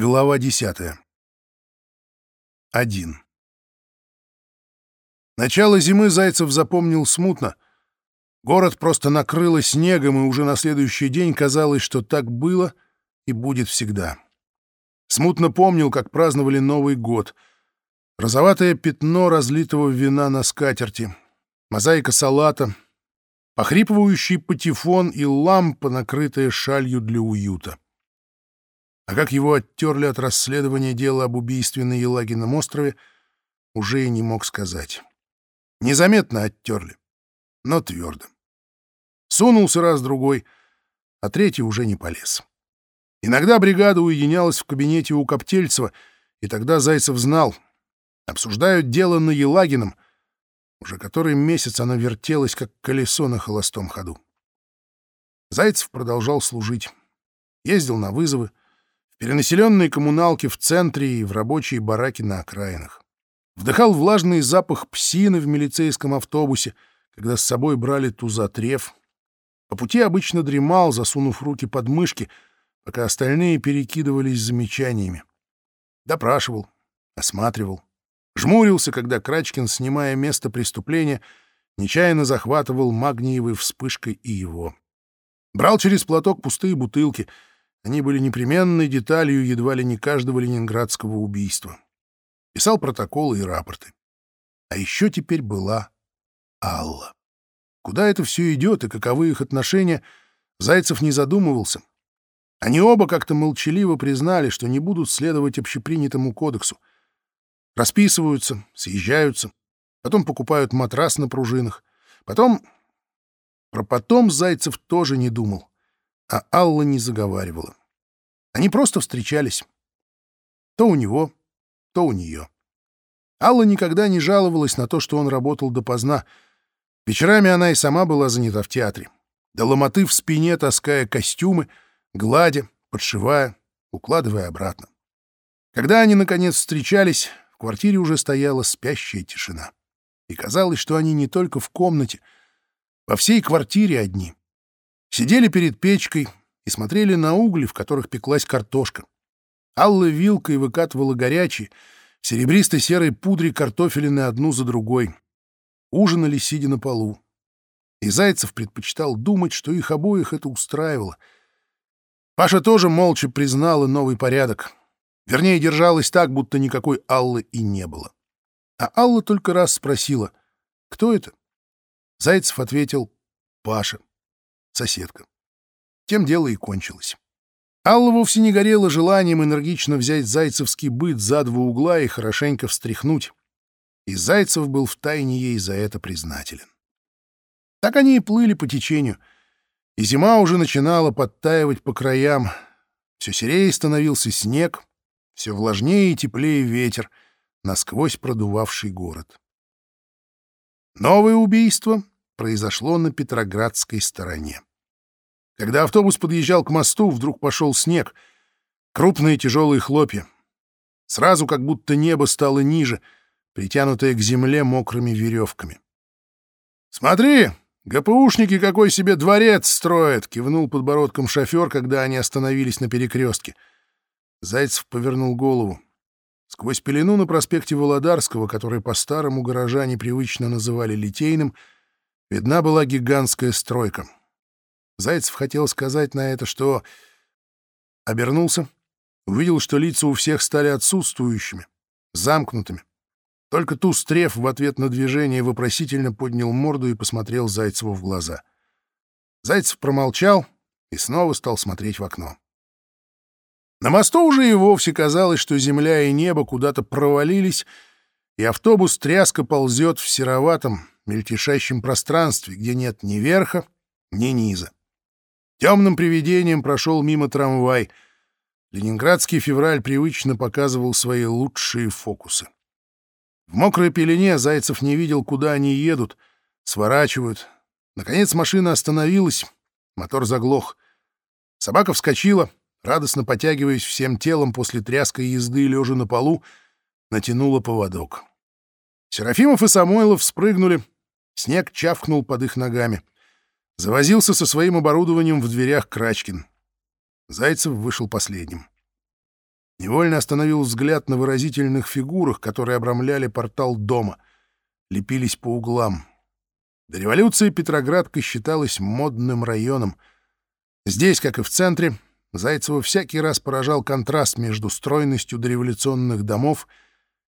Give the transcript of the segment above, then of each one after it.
Глава десятая. Один. Начало зимы Зайцев запомнил смутно. Город просто накрыло снегом, и уже на следующий день казалось, что так было и будет всегда. Смутно помнил, как праздновали Новый год. Розоватое пятно разлитого вина на скатерти, мозаика салата, похрипывающий патефон и лампа, накрытая шалью для уюта. А как его оттерли от расследования дела об убийстве на Елагином острове, уже и не мог сказать. Незаметно оттерли, но твердо. Сунулся раз-другой, а третий уже не полез. Иногда бригада уединялась в кабинете у Коптельцева, и тогда Зайцев знал. Обсуждают дело на Елагином. Уже который месяц оно вертелось, как колесо на холостом ходу. Зайцев продолжал служить. Ездил на вызовы, перенаселенные коммуналки в центре и в рабочие бараки на окраинах. Вдыхал влажный запах псины в милицейском автобусе, когда с собой брали тузотрев. По пути обычно дремал, засунув руки под мышки, пока остальные перекидывались замечаниями. Допрашивал, осматривал. Жмурился, когда Крачкин, снимая место преступления, нечаянно захватывал магниевой вспышкой и его. Брал через платок пустые бутылки — они были непременной деталью едва ли не каждого ленинградского убийства. Писал протоколы и рапорты. А еще теперь была Алла. Куда это все идет и каковы их отношения, Зайцев не задумывался. Они оба как-то молчаливо признали, что не будут следовать общепринятому кодексу. Расписываются, съезжаются, потом покупают матрас на пружинах, потом... Про потом Зайцев тоже не думал а Алла не заговаривала. Они просто встречались. То у него, то у нее. Алла никогда не жаловалась на то, что он работал допоздна. Вечерами она и сама была занята в театре. До ломоты в спине таская костюмы, гладя, подшивая, укладывая обратно. Когда они, наконец, встречались, в квартире уже стояла спящая тишина. И казалось, что они не только в комнате, во всей квартире одни. Сидели перед печкой и смотрели на угли, в которых пеклась картошка. Алла вилкой выкатывала горячие, серебристо серой пудре картофелины одну за другой. Ужинали, сидя на полу. И Зайцев предпочитал думать, что их обоих это устраивало. Паша тоже молча признала новый порядок. Вернее, держалась так, будто никакой Аллы и не было. А Алла только раз спросила, кто это? Зайцев ответил «Паша» соседка. Тем дело и кончилось. Алла вовсе не горела желанием энергично взять зайцевский быт за два угла и хорошенько встряхнуть. И Зайцев был втайне ей за это признателен. Так они и плыли по течению. И зима уже начинала подтаивать по краям. Все серее становился снег, все влажнее и теплее ветер, насквозь продувавший город. Новое убийство произошло на Петроградской стороне. Когда автобус подъезжал к мосту, вдруг пошел снег. Крупные тяжелые хлопья. Сразу как будто небо стало ниже, притянутое к земле мокрыми веревками. «Смотри, ГПУшники какой себе дворец строят!» — кивнул подбородком шофер, когда они остановились на перекрестке. Зайцев повернул голову. Сквозь пелену на проспекте Володарского, который по-старому горожане привычно называли Литейным, видна была гигантская стройка — Зайцев хотел сказать на это, что... Обернулся, увидел, что лица у всех стали отсутствующими, замкнутыми. Только Тустрев в ответ на движение вопросительно поднял морду и посмотрел Зайцеву в глаза. Зайцев промолчал и снова стал смотреть в окно. На мосту уже и вовсе казалось, что земля и небо куда-то провалились, и автобус тряска ползет в сероватом, мельтешащем пространстве, где нет ни верха, ни низа. Темным привидением прошел мимо трамвай. Ленинградский февраль привычно показывал свои лучшие фокусы. В мокрой пелене Зайцев не видел, куда они едут, сворачивают. Наконец машина остановилась, мотор заглох. Собака вскочила, радостно потягиваясь всем телом после тряской езды, лежа на полу, натянула поводок. Серафимов и Самойлов спрыгнули, снег чавкнул под их ногами — Завозился со своим оборудованием в дверях Крачкин. Зайцев вышел последним. Невольно остановил взгляд на выразительных фигурах, которые обрамляли портал дома, лепились по углам. До революции Петроградка считалась модным районом. Здесь, как и в центре, Зайцева всякий раз поражал контраст между стройностью дореволюционных домов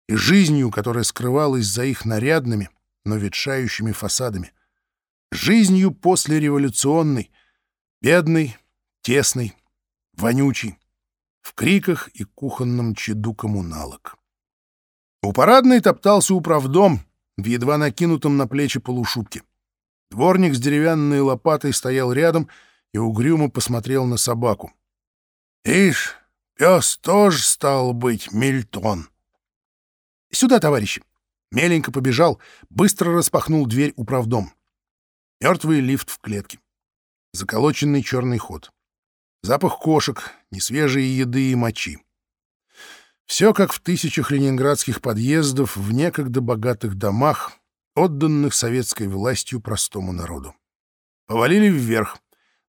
и жизнью, которая скрывалась за их нарядными, но ветшающими фасадами. Жизнью послереволюционной, бедной, тесной, вонючей в криках и кухонном чаду коммуналок. У парадной топтался управдом в едва накинутом на плечи полушубке. Дворник с деревянной лопатой стоял рядом и угрюмо посмотрел на собаку. — Ишь, пес тоже стал быть Мильтон. — Сюда, товарищи! Меленько побежал, быстро распахнул дверь управдом. Мертвый лифт в клетке. Заколоченный черный ход. Запах кошек, несвежей еды и мочи. Все как в тысячах ленинградских подъездов в некогда богатых домах, отданных советской властью простому народу. Повалили вверх.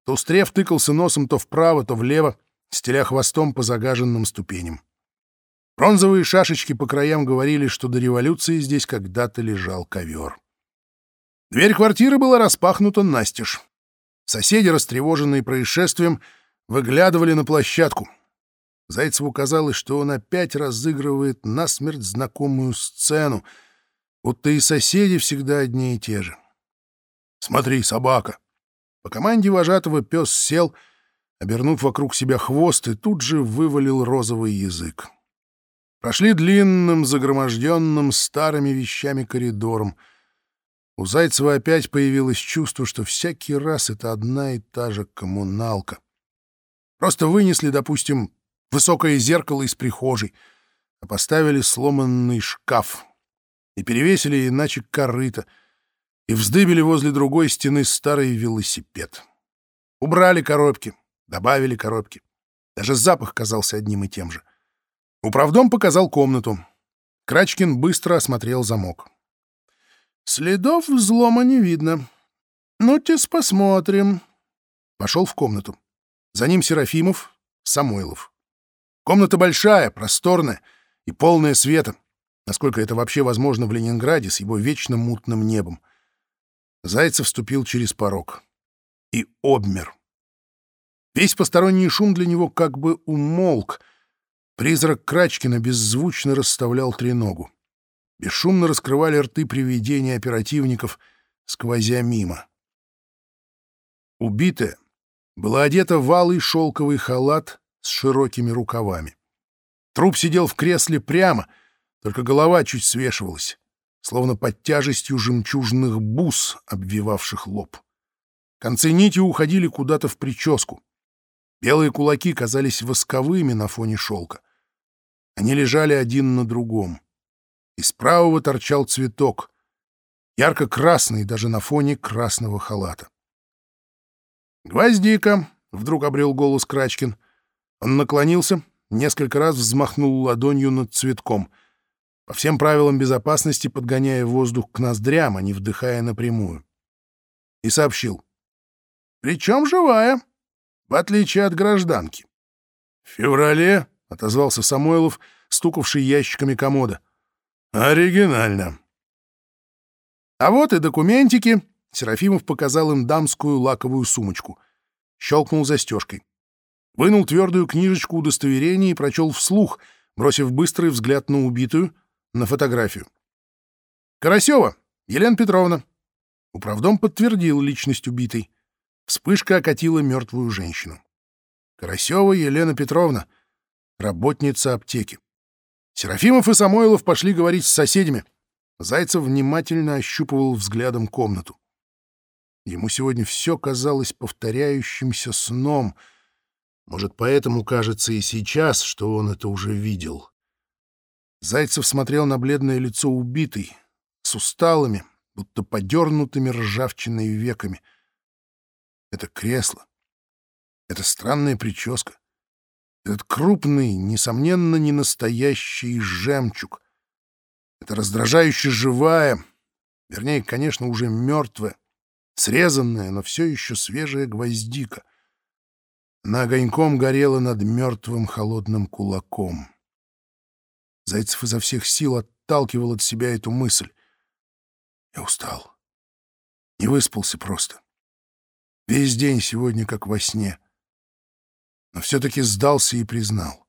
Толстрев тыкался носом то вправо, то влево, стеля хвостом по загаженным ступеням. Бронзовые шашечки по краям говорили, что до революции здесь когда-то лежал ковер. Дверь квартиры была распахнута настежь. Соседи, растревоженные происшествием, выглядывали на площадку. Зайцеву казалось, что он опять разыгрывает насмерть знакомую сцену, будто и соседи всегда одни и те же. «Смотри, собака!» По команде вожатого пес сел, обернув вокруг себя хвост, и тут же вывалил розовый язык. Прошли длинным, загроможденным старыми вещами коридором. У Зайцева опять появилось чувство, что всякий раз это одна и та же коммуналка — Просто вынесли, допустим, высокое зеркало из прихожей, а поставили сломанный шкаф и перевесили иначе корыто, и вздыбили возле другой стены старый велосипед. Убрали коробки, добавили коробки. Даже запах казался одним и тем же. Управдом показал комнату. Крачкин быстро осмотрел замок. «Следов взлома не видно. Ну-тес посмотрим». Пошел в комнату. За ним Серафимов, Самойлов. Комната большая, просторная и полная света, насколько это вообще возможно в Ленинграде с его вечно мутным небом. Зайцев вступил через порог. И обмер. Весь посторонний шум для него как бы умолк. Призрак Крачкина беззвучно расставлял треногу. Бесшумно раскрывали рты привидения оперативников, сквозя мимо. Убитая, была одета в алый шелковый халат с широкими рукавами. Труп сидел в кресле прямо, только голова чуть свешивалась, словно под тяжестью жемчужных бус, обвивавших лоб. Концы нити уходили куда-то в прическу. Белые кулаки казались восковыми на фоне шелка. Они лежали один на другом. Из правого торчал цветок, ярко-красный даже на фоне красного халата. «Гвоздика!» — вдруг обрел голос Крачкин. Он наклонился, несколько раз взмахнул ладонью над цветком, по всем правилам безопасности подгоняя воздух к ноздрям, а не вдыхая напрямую. И сообщил. «Причем живая, в отличие от гражданки». «В феврале?» — отозвался Самойлов, стукавший ящиками комода. «Оригинально». «А вот и документики», Серафимов показал им дамскую лаковую сумочку. Щелкнул застежкой. Вынул твердую книжечку удостоверения и прочел вслух, бросив быстрый взгляд на убитую, на фотографию. «Карасева, Елена Петровна». Управдом подтвердил личность убитой. Вспышка окатила мертвую женщину. Карасева Елена Петровна, работница аптеки. Серафимов и Самойлов пошли говорить с соседями. Зайцев внимательно ощупывал взглядом комнату. Ему сегодня все казалось повторяющимся сном. Может, поэтому кажется и сейчас, что он это уже видел. Зайцев смотрел на бледное лицо убитой, с усталыми, будто подернутыми ржавчиной веками. Это кресло. Это странная прическа. Этот крупный, несомненно, не настоящий жемчуг. Это раздражающе живая, вернее, конечно, уже мертвая, срезанная, но все еще свежая гвоздика. Она огоньком горела над мертвым холодным кулаком. Зайцев изо всех сил отталкивал от себя эту мысль. Я устал. Не выспался просто. Весь день сегодня как во сне. Но все-таки сдался и признал.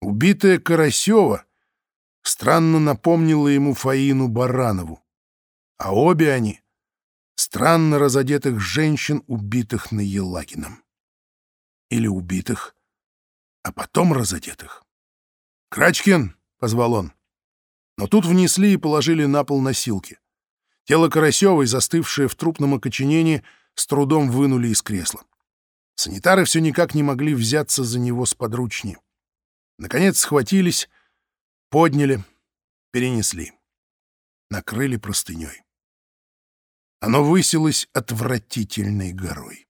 Убитая Карасева странно напомнила ему Фаину Баранову. А обе они — странно разодетых женщин, убитых на Елагином. Или убитых, а потом разодетых. «Крачкин!» — позвал он. Но тут внесли и положили на пол носилки. Тело Карасевой, застывшее в трупном окоченении, с трудом вынули из кресла. Санитары все никак не могли взяться за него с подручни. Наконец схватились, подняли, перенесли. Накрыли простыней. Оно высилось отвратительной горой.